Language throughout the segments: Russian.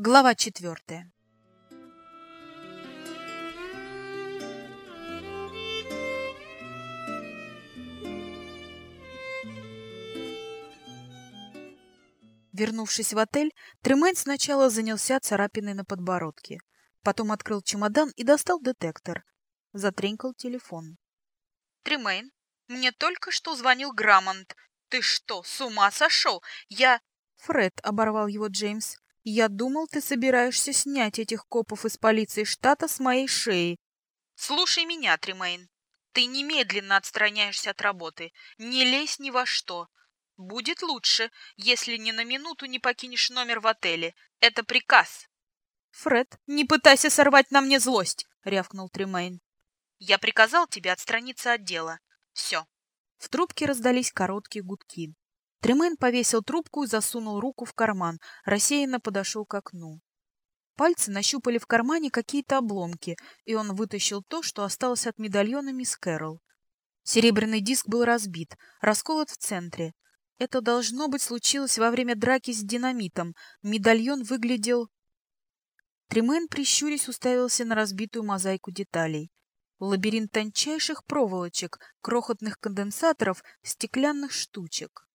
Глава четвертая. Вернувшись в отель, Тремейн сначала занялся царапиной на подбородке. Потом открыл чемодан и достал детектор. Затренькал телефон. «Тремейн, мне только что звонил Грамонт. Ты что, с ума сошел? Я...» «Фред», — оборвал его Джеймс, — «я думал, ты собираешься снять этих копов из полиции штата с моей шеи». «Слушай меня, Тремейн. Ты немедленно отстраняешься от работы. Не лезь ни во что. Будет лучше, если ни на минуту не покинешь номер в отеле. Это приказ. Фред, не пытайся сорвать на мне злость, рявкнул Тремейн. Я приказал тебе отстраниться от дела. Все. В трубке раздались короткие гудки. Тремейн повесил трубку и засунул руку в карман, рассеянно подошел к окну. Пальцы нащупали в кармане какие-то обломки, и он вытащил то, что осталось от медальона мисс Кэрол. Серебряный диск был разбит, расколот в центре. Это, должно быть, случилось во время драки с динамитом. Медальон выглядел... Тремен, прищурясь, уставился на разбитую мозаику деталей. Лабиринт тончайших проволочек, крохотных конденсаторов, стеклянных штучек.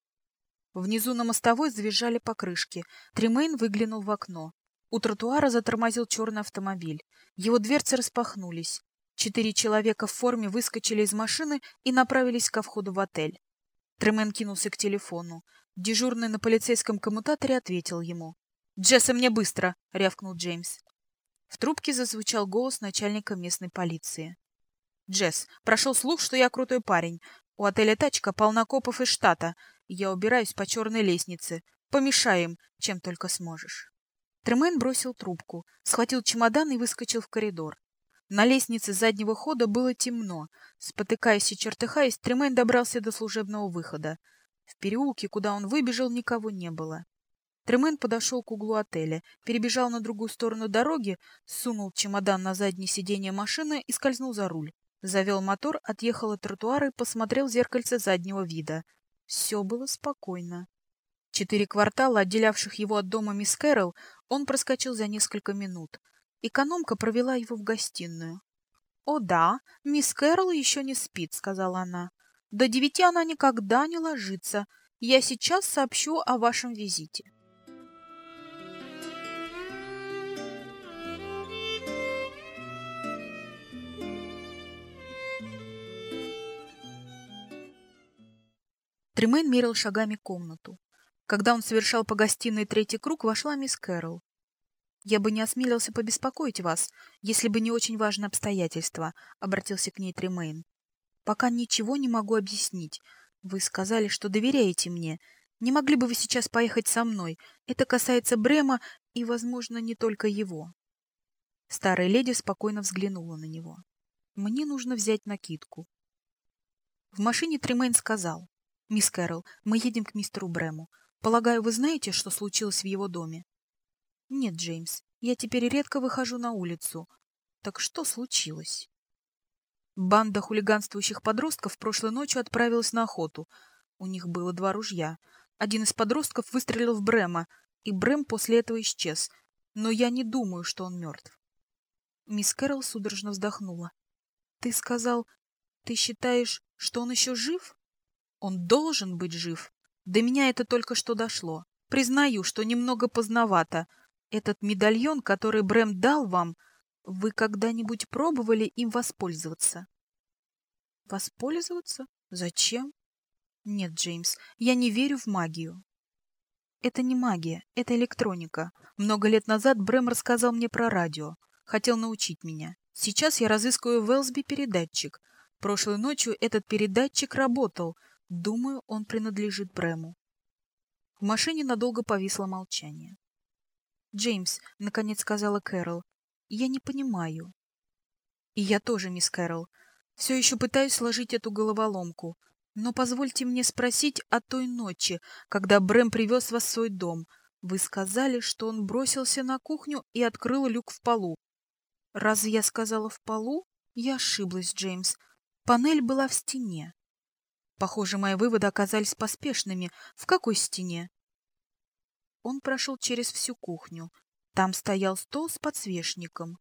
Внизу на мостовой завизжали покрышки. Тремейн выглянул в окно. У тротуара затормозил черный автомобиль. Его дверцы распахнулись. Четыре человека в форме выскочили из машины и направились ко входу в отель. Тремен кинулся к телефону. Дежурный на полицейском коммутаторе ответил ему. «Джесса, мне быстро!» — рявкнул Джеймс. В трубке зазвучал голос начальника местной полиции. «Джесс, прошел слух, что я крутой парень. У отеля «Тачка» полна копов из штата. Я убираюсь по черной лестнице. Помешаем, чем только сможешь». Тремен бросил трубку, схватил чемодан и выскочил в коридор. На лестнице заднего хода было темно. Спотыкаясь и чертыхаясь, Тремен добрался до служебного выхода. В переулке, куда он выбежал, никого не было. Тремен подошел к углу отеля, перебежал на другую сторону дороги, сунул чемодан на заднее сиденье машины и скользнул за руль. Завел мотор, отъехал от тротуара и посмотрел в зеркальце заднего вида. Все было спокойно. Четыре квартала, отделявших его от дома мисс Кэрол, он проскочил за несколько минут. Экономка провела его в гостиную. «О да, мисс Кэрол еще не спит», — сказала она. «До девяти она никогда не ложится. Я сейчас сообщу о вашем визите». Тремейн мерил шагами комнату. Когда он совершал по гостиной третий круг, вошла мисс Кэрол. «Я бы не осмелился побеспокоить вас, если бы не очень важное обстоятельство», — обратился к ней Тремейн. «Пока ничего не могу объяснить. Вы сказали, что доверяете мне. Не могли бы вы сейчас поехать со мной? Это касается Брема и, возможно, не только его». Старая леди спокойно взглянула на него. «Мне нужно взять накидку». В машине Тремейн сказал. «Мисс Кэрол, мы едем к мистеру Брему. Полагаю, вы знаете, что случилось в его доме?» Нет, Джеймс, я теперь редко выхожу на улицу. Так что случилось? Банда хулиганствующих подростков прошлой ночью отправилась на охоту. У них было два ружья. Один из подростков выстрелил в Брема, и Брэм после этого исчез. Но я не думаю, что он мертв. Мисс Кэрол судорожно вздохнула. Ты сказал, ты считаешь, что он еще жив? Он должен быть жив. До меня это только что дошло. Признаю, что немного поздновато — этот медальон, который Брэм дал вам, вы когда-нибудь пробовали им воспользоваться? Воспользоваться? Зачем? Нет, Джеймс, я не верю в магию. Это не магия, это электроника. Много лет назад Брэм рассказал мне про радио. Хотел научить меня. Сейчас я разыскиваю в Элсби передатчик. Прошлой ночью этот передатчик работал. Думаю, он принадлежит Брэму. В машине надолго повисло молчание. «Джеймс», — наконец сказала Кэрол, — «я не понимаю». «И я тоже, мисс Кэрол. Все еще пытаюсь сложить эту головоломку. Но позвольте мне спросить о той ночи, когда Брэм привез вас в свой дом. Вы сказали, что он бросился на кухню и открыл люк в полу. Разве я сказала в полу? Я ошиблась, Джеймс. Панель была в стене. Похоже, мои выводы оказались поспешными. В какой стене? Он прошел через всю кухню. Там стоял стол с подсвечником.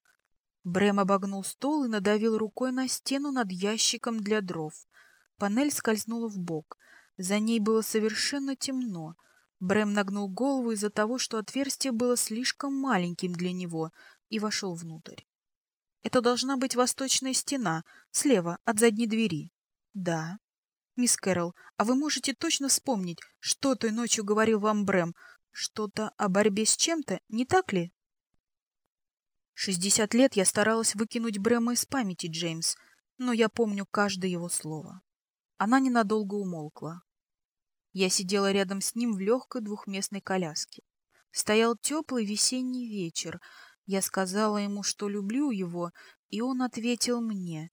Брэм обогнул стол и надавил рукой на стену над ящиком для дров. Панель скользнула в бок. За ней было совершенно темно. Брэм нагнул голову из-за того, что отверстие было слишком маленьким для него, и вошел внутрь. Это должна быть восточная стена, слева, от задней двери. Да. Мисс Кэрол, а вы можете точно вспомнить, что той ночью говорил вам Брэм? Что-то о борьбе с чем-то, не так ли? Шестьдесят лет я старалась выкинуть Брэма из памяти, Джеймс, но я помню каждое его слово. Она ненадолго умолкла. Я сидела рядом с ним в легкой двухместной коляске. Стоял теплый весенний вечер. Я сказала ему, что люблю его, и он ответил мне.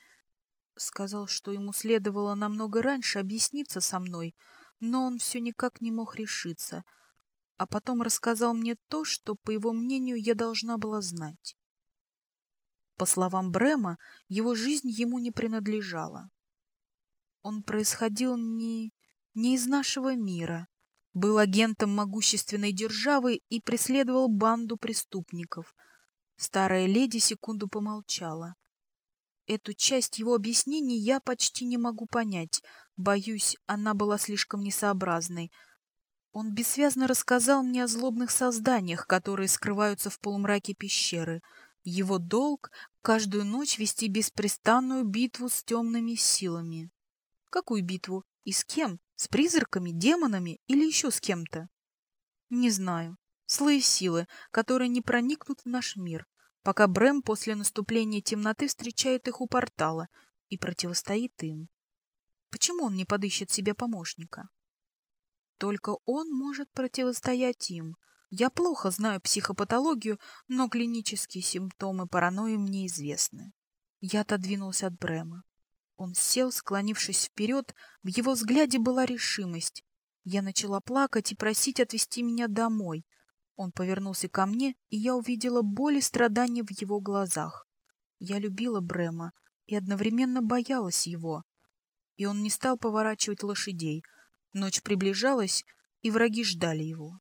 Сказал, что ему следовало намного раньше объясниться со мной, но он все никак не мог решиться. А потом рассказал мне то, что, по его мнению, я должна была знать. По словам Брема, его жизнь ему не принадлежала. Он происходил не, не из нашего мира, был агентом могущественной державы и преследовал банду преступников. Старая леди секунду помолчала. Эту часть его объяснений я почти не могу понять. Боюсь, она была слишком несообразной. Он бессвязно рассказал мне о злобных созданиях, которые скрываются в полумраке пещеры. Его долг — каждую ночь вести беспрестанную битву с темными силами. Какую битву? И с кем? С призраками, демонами или еще с кем-то? Не знаю. Слои силы, которые не проникнут в наш мир, пока Брэм после наступления темноты встречает их у портала и противостоит им. Почему он не подыщет себе помощника? Только он может противостоять им. Я плохо знаю психопатологию, но клинические симптомы паранойи мне известны. Я отодвинулся от Брэма. Он сел, склонившись вперед, в его взгляде была решимость. Я начала плакать и просить отвезти меня домой. Он повернулся ко мне, и я увидела боль и страдания в его глазах. Я любила Брема и одновременно боялась его. И он не стал поворачивать лошадей. Ночь приближалась, и враги ждали его.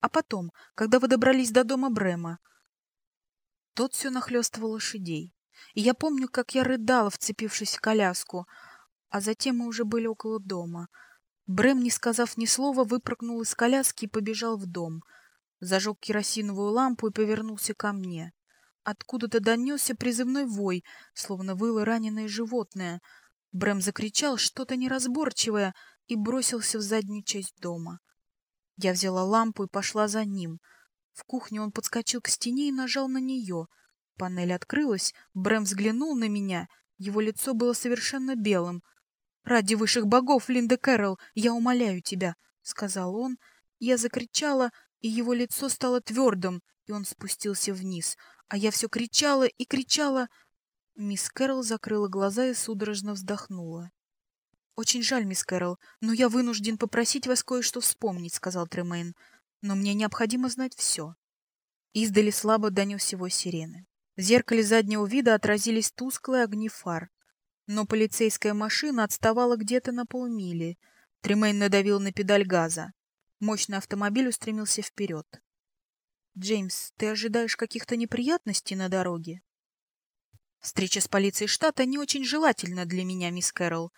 А потом, когда вы добрались до дома Брема, тот все нахлестывал лошадей. И я помню, как я рыдала, вцепившись в коляску, а затем мы уже были около дома. Брэм, не сказав ни слова, выпрыгнул из коляски и побежал в дом. Зажег керосиновую лампу и повернулся ко мне. Откуда-то донесся призывной вой, словно выло раненое животное. Брэм закричал что-то неразборчивое и бросился в заднюю часть дома. Я взяла лампу и пошла за ним. В кухне он подскочил к стене и нажал на нее — Панель открылась, Брэм взглянул на меня. Его лицо было совершенно белым. «Ради высших богов, Линда Кэрролл, я умоляю тебя», — сказал он. Я закричала, и его лицо стало твердым, и он спустился вниз. А я все кричала и кричала. Мисс Кэрролл закрыла глаза и судорожно вздохнула. «Очень жаль, мисс Кэрролл, но я вынужден попросить вас кое-что вспомнить», — сказал Тремейн. «Но мне необходимо знать все». Издали слабо донес его сирены. В зеркале заднего вида отразились тусклые огни фар. Но полицейская машина отставала где-то на полмили. Тремейн надавил на педаль газа. Мощный автомобиль устремился вперед. «Джеймс, ты ожидаешь каких-то неприятностей на дороге?» «Встреча с полицией штата не очень желательна для меня, мисс Кэрролл.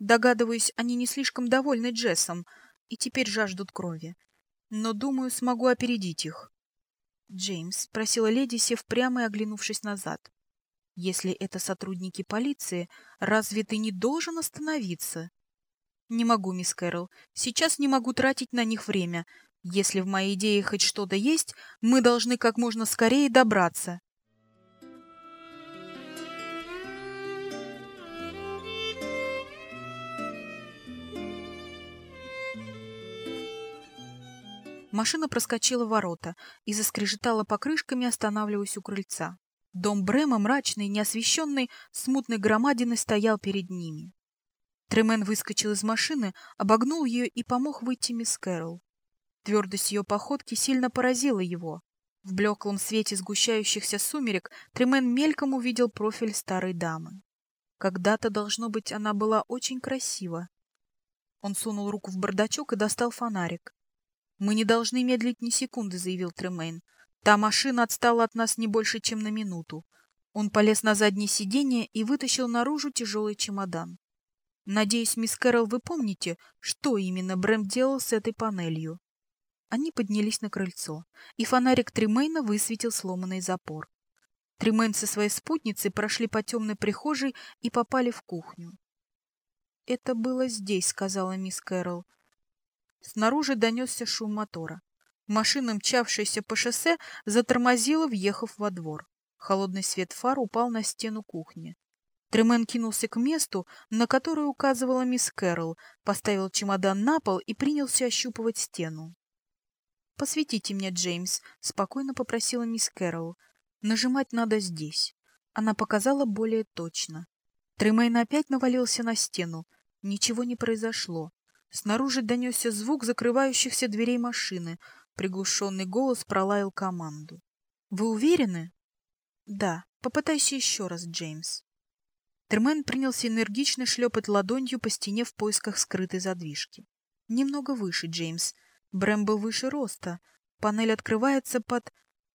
Догадываюсь, они не слишком довольны Джессом и теперь жаждут крови. Но, думаю, смогу опередить их. Джеймс спросила леди, сев прямо и оглянувшись назад. Если это сотрудники полиции, разве ты не должен остановиться? Не могу, мисс Кэрролл. Сейчас не могу тратить на них время. Если в моей идее хоть что-то есть, мы должны как можно скорее добраться. Машина проскочила ворота и заскрежетала покрышками, останавливаясь у крыльца. Дом Брема, мрачный, неосвещенный, смутной громадиной стоял перед ними. Тремен выскочил из машины, обогнул ее и помог выйти мисс Кэрол. Твердость ее походки сильно поразила его. В блеклом свете сгущающихся сумерек Тремен мельком увидел профиль старой дамы. Когда-то, должно быть, она была очень красива. Он сунул руку в бардачок и достал фонарик. «Мы не должны медлить ни секунды», — заявил Тремейн. Та машина отстала от нас не больше, чем на минуту. Он полез на заднее сиденье и вытащил наружу тяжелый чемодан. Надеюсь, мисс Кэрол, вы помните, что именно Брэм делал с этой панелью? Они поднялись на крыльцо, и фонарик Тримейна высветил сломанный запор. Тримейн со своей спутницей прошли по темной прихожей и попали в кухню. «Это было здесь», — сказала мисс Кэрол. Снаружи донесся шум мотора. Машина, мчавшаяся по шоссе, затормозила, въехав во двор. Холодный свет фар упал на стену кухни. Тремен кинулся к месту, на которое указывала мисс Кэрол, поставил чемодан на пол и принялся ощупывать стену. «Посветите мне, Джеймс», — спокойно попросила мисс Кэрол. «Нажимать надо здесь». Она показала более точно. Тремейн опять навалился на стену. Ничего не произошло. Снаружи донесся звук закрывающихся дверей машины — Приглушенный голос пролаял команду. «Вы уверены?» «Да. Попытайся еще раз, Джеймс». Термен принялся энергично шлепать ладонью по стене в поисках скрытой задвижки. «Немного выше, Джеймс. Брэм был выше роста. Панель открывается под...»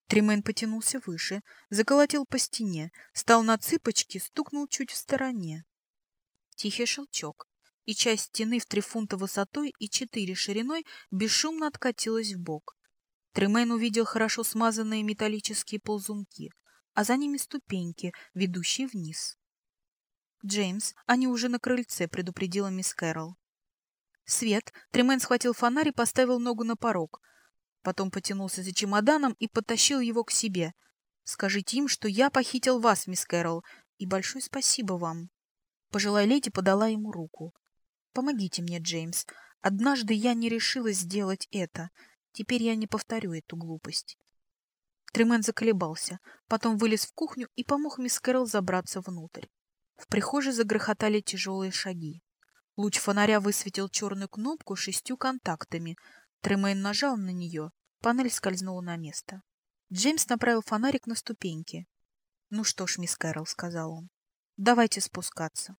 Тремен потянулся выше, заколотил по стене, стал на цыпочки, стукнул чуть в стороне. Тихий щелчок и часть стены в три фунта высотой и четыре шириной бесшумно откатилась в бок. Тремен увидел хорошо смазанные металлические ползунки, а за ними ступеньки, ведущие вниз. «Джеймс, они уже на крыльце», — предупредила мисс Кэрол. Свет. Тремен схватил фонарь и поставил ногу на порог. Потом потянулся за чемоданом и потащил его к себе. «Скажите им, что я похитил вас, мисс Кэрол, и большое спасибо вам». Пожилая леди подала ему руку. Помогите мне, Джеймс. Однажды я не решилась сделать это. Теперь я не повторю эту глупость. Тремен заколебался, потом вылез в кухню и помог мисс Кэрол забраться внутрь. В прихожей загрохотали тяжелые шаги. Луч фонаря высветил черную кнопку шестью контактами. Тремен нажал на нее. Панель скользнула на место. Джеймс направил фонарик на ступеньки. «Ну что ж, мисс Кэрол», — сказал он, — «давайте спускаться».